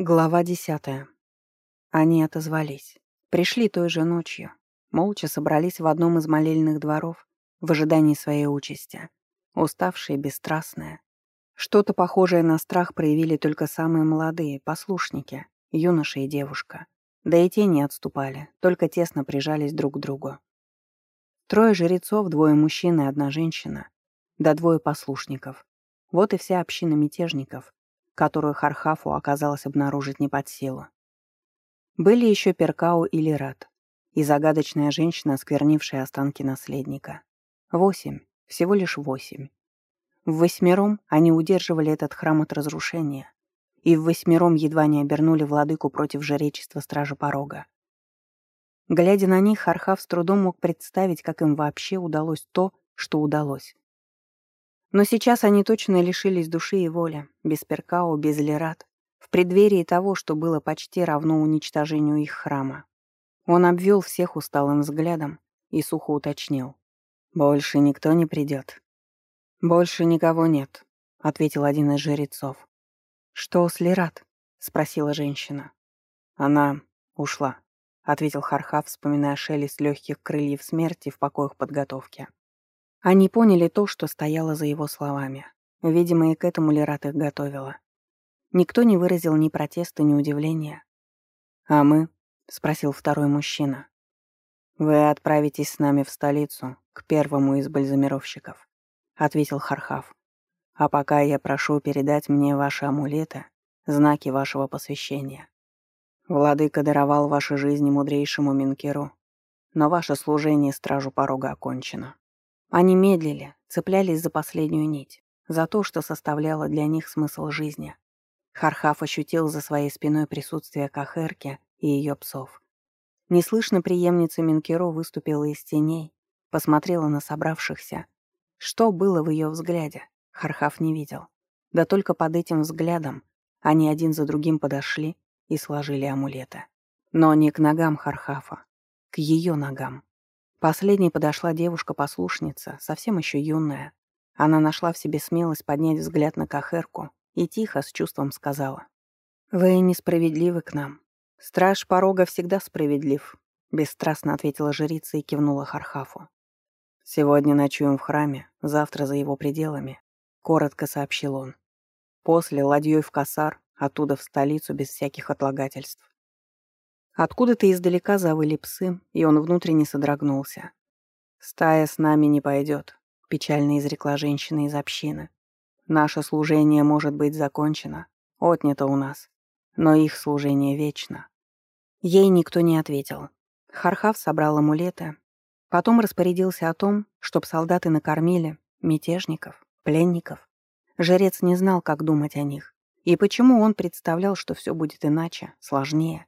Глава десятая. Они отозвались. Пришли той же ночью. Молча собрались в одном из молельных дворов в ожидании своей участи. Уставшие, бесстрастные. Что-то похожее на страх проявили только самые молодые, послушники, юноша и девушка. Да и те не отступали, только тесно прижались друг к другу. Трое жрецов, двое мужчин и одна женщина. Да двое послушников. Вот и вся община мятежников, которую Хархафу оказалось обнаружить не под силу. Были еще Перкау и Лират, и загадочная женщина, осквернившая останки наследника. Восемь, всего лишь восемь. В восьмером они удерживали этот храм от разрушения, и в восьмером едва не обернули владыку против жречества Стражи Порога. Глядя на них, Хархав с трудом мог представить, как им вообще удалось то, что удалось. Но сейчас они точно лишились души и воли, без Перкао, без Лерат, в преддверии того, что было почти равно уничтожению их храма. Он обвел всех усталым взглядом и сухо уточнил. «Больше никто не придет». «Больше никого нет», — ответил один из жрецов. «Что с Лерат?» — спросила женщина. «Она ушла», — ответил Хархав, вспоминая шелест легких крыльев смерти в покоях подготовки. Они поняли то, что стояло за его словами. Видимо, и к этому Лерат их готовила. Никто не выразил ни протеста, ни удивления. «А мы?» — спросил второй мужчина. «Вы отправитесь с нами в столицу, к первому из бальзамировщиков», — ответил Хархав. «А пока я прошу передать мне ваши амулеты, знаки вашего посвящения. Владыка даровал ваши жизни мудрейшему Минкеру, но ваше служение стражу порога окончено». Они медлили, цеплялись за последнюю нить, за то, что составляло для них смысл жизни. Хархав ощутил за своей спиной присутствие Кахерки и ее псов. Неслышно преемница Минкеро выступила из теней, посмотрела на собравшихся. Что было в ее взгляде, Хархав не видел. Да только под этим взглядом они один за другим подошли и сложили амулеты. Но не к ногам Хархафа, к ее ногам. Последней подошла девушка-послушница, совсем еще юная. Она нашла в себе смелость поднять взгляд на Кахерку и тихо, с чувством сказала. «Вы несправедливы к нам. Страж порога всегда справедлив», — бесстрастно ответила жрица и кивнула Хархафу. «Сегодня ночуем в храме, завтра за его пределами», — коротко сообщил он. «После ладьей в Касар, оттуда в столицу без всяких отлагательств. Откуда-то издалека завыли псы, и он внутренне содрогнулся. «Стая с нами не пойдет», — печально изрекла женщина из общины. «Наше служение может быть закончено, отнято у нас, но их служение вечно». Ей никто не ответил. Хархав собрал амулеты, потом распорядился о том, чтоб солдаты накормили мятежников, пленников. Жрец не знал, как думать о них, и почему он представлял, что все будет иначе, сложнее.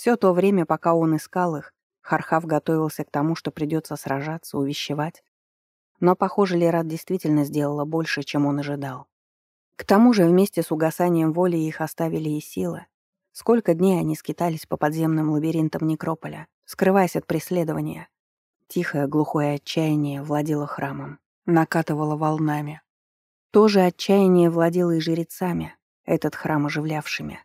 Все то время, пока он искал их, Хархав готовился к тому, что придется сражаться, увещевать. Но, похоже, Лерат действительно сделала больше, чем он ожидал. К тому же вместе с угасанием воли их оставили и силы. Сколько дней они скитались по подземным лабиринтам Некрополя, скрываясь от преследования. Тихое, глухое отчаяние владело храмом, накатывало волнами. То же отчаяние владело и жрецами, этот храм оживлявшими.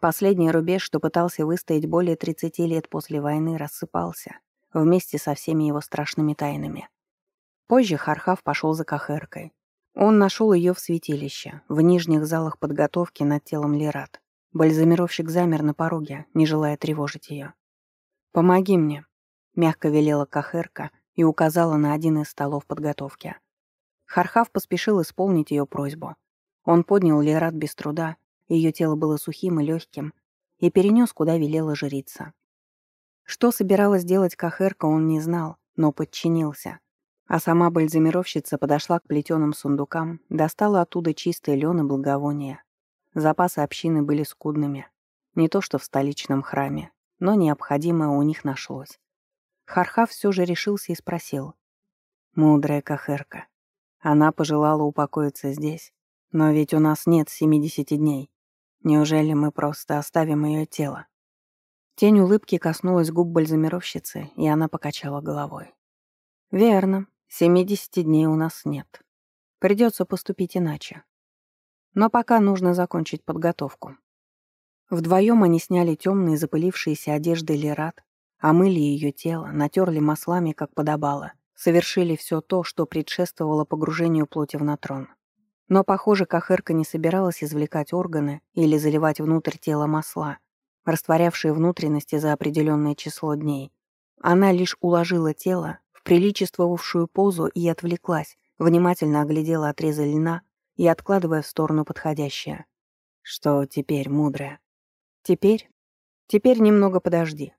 Последний рубеж, что пытался выстоять более 30 лет после войны, рассыпался вместе со всеми его страшными тайнами. Позже Хархав пошел за Кахеркой. Он нашел ее в святилище, в нижних залах подготовки над телом Лерат. Бальзамировщик замер на пороге, не желая тревожить ее. «Помоги мне», — мягко велела Кахерка и указала на один из столов подготовки. Хархав поспешил исполнить ее просьбу. Он поднял Лерат без труда ее тело было сухим и легким, и перенес, куда велела жрица. Что собиралась делать Кахерка, он не знал, но подчинился. А сама бальзамировщица подошла к плетеным сундукам, достала оттуда чистые лен и благовония. Запасы общины были скудными. Не то что в столичном храме, но необходимое у них нашлось. Харха все же решился и спросил. «Мудрая Кахерка. Она пожелала упокоиться здесь, но ведь у нас нет семидесяти дней. Неужели мы просто оставим ее тело? Тень улыбки коснулась губ бальзамировщицы, и она покачала головой. «Верно. Семидесяти дней у нас нет. Придется поступить иначе. Но пока нужно закончить подготовку». Вдвоем они сняли темные запылившиеся одежды Лерат, омыли ее тело, натерли маслами, как подобало, совершили все то, что предшествовало погружению плоти в натрон. Но, похоже, Кахырка не собиралась извлекать органы или заливать внутрь тела масла, растворявшие внутренности за определенное число дней. Она лишь уложила тело в приличествовавшую позу и отвлеклась, внимательно оглядела отрезы льна и откладывая в сторону подходящее. Что теперь, мудрая? Теперь? Теперь немного подожди.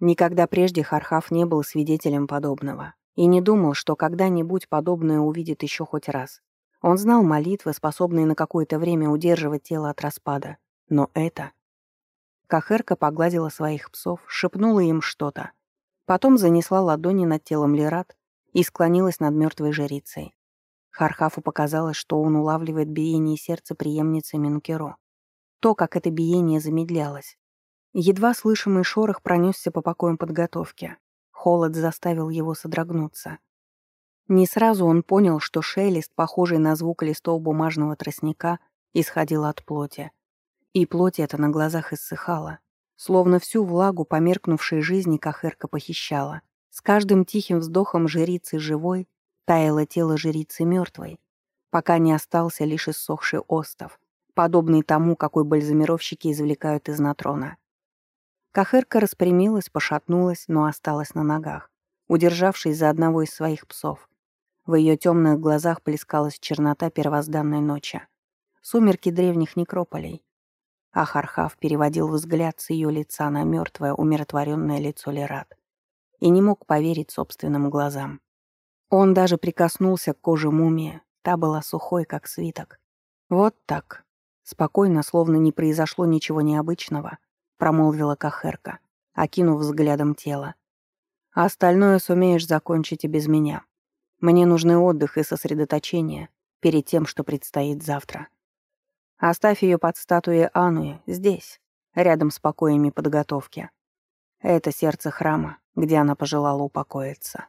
Никогда прежде Хархав не был свидетелем подобного и не думал, что когда-нибудь подобное увидит еще хоть раз. Он знал молитвы, способные на какое-то время удерживать тело от распада. Но это... Кахерка погладила своих псов, шепнула им что-то. Потом занесла ладони над телом Лерат и склонилась над мертвой жрицей. Хархафу показалось, что он улавливает биение сердца преемницы Минкеро. То, как это биение замедлялось. Едва слышимый шорох пронесся по покоям подготовки. Холод заставил его содрогнуться. Не сразу он понял, что шелест, похожий на звук листов бумажного тростника, исходил от плоти. И плоть эта на глазах иссыхала, словно всю влагу померкнувшей жизни Кахырка похищала. С каждым тихим вздохом жрицы живой таяло тело жрицы мертвой, пока не остался лишь иссохший остов, подобный тому, какой бальзамировщики извлекают из натрона. Кахырка распрямилась, пошатнулась, но осталась на ногах, удержавшись за одного из своих псов. В ее темных глазах плескалась чернота первозданной ночи. Сумерки древних некрополей. А Хархав переводил взгляд с ее лица на мертвое, умиротворенное лицо Лерат. И не мог поверить собственным глазам. Он даже прикоснулся к коже мумии. Та была сухой, как свиток. «Вот так», спокойно, словно не произошло ничего необычного, промолвила Кахерка, окинув взглядом тело. «А остальное сумеешь закончить и без меня. Мне нужны отдых и сосредоточение перед тем, что предстоит завтра. Оставь ее под статуей Ануи, здесь, рядом с покоями подготовки. Это сердце храма, где она пожелала упокоиться.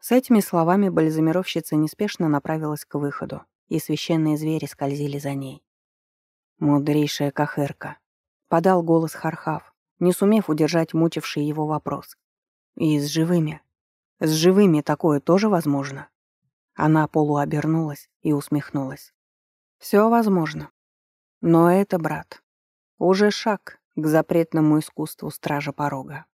С этими словами бальзамировщица неспешно направилась к выходу, и священные звери скользили за ней. «Мудрейшая Кахырка», — подал голос Хархав, не сумев удержать мучивший его вопрос. «И с живыми?» С живыми такое тоже возможно?» Она полуобернулась и усмехнулась. «Все возможно. Но это, брат, уже шаг к запретному искусству стража порога».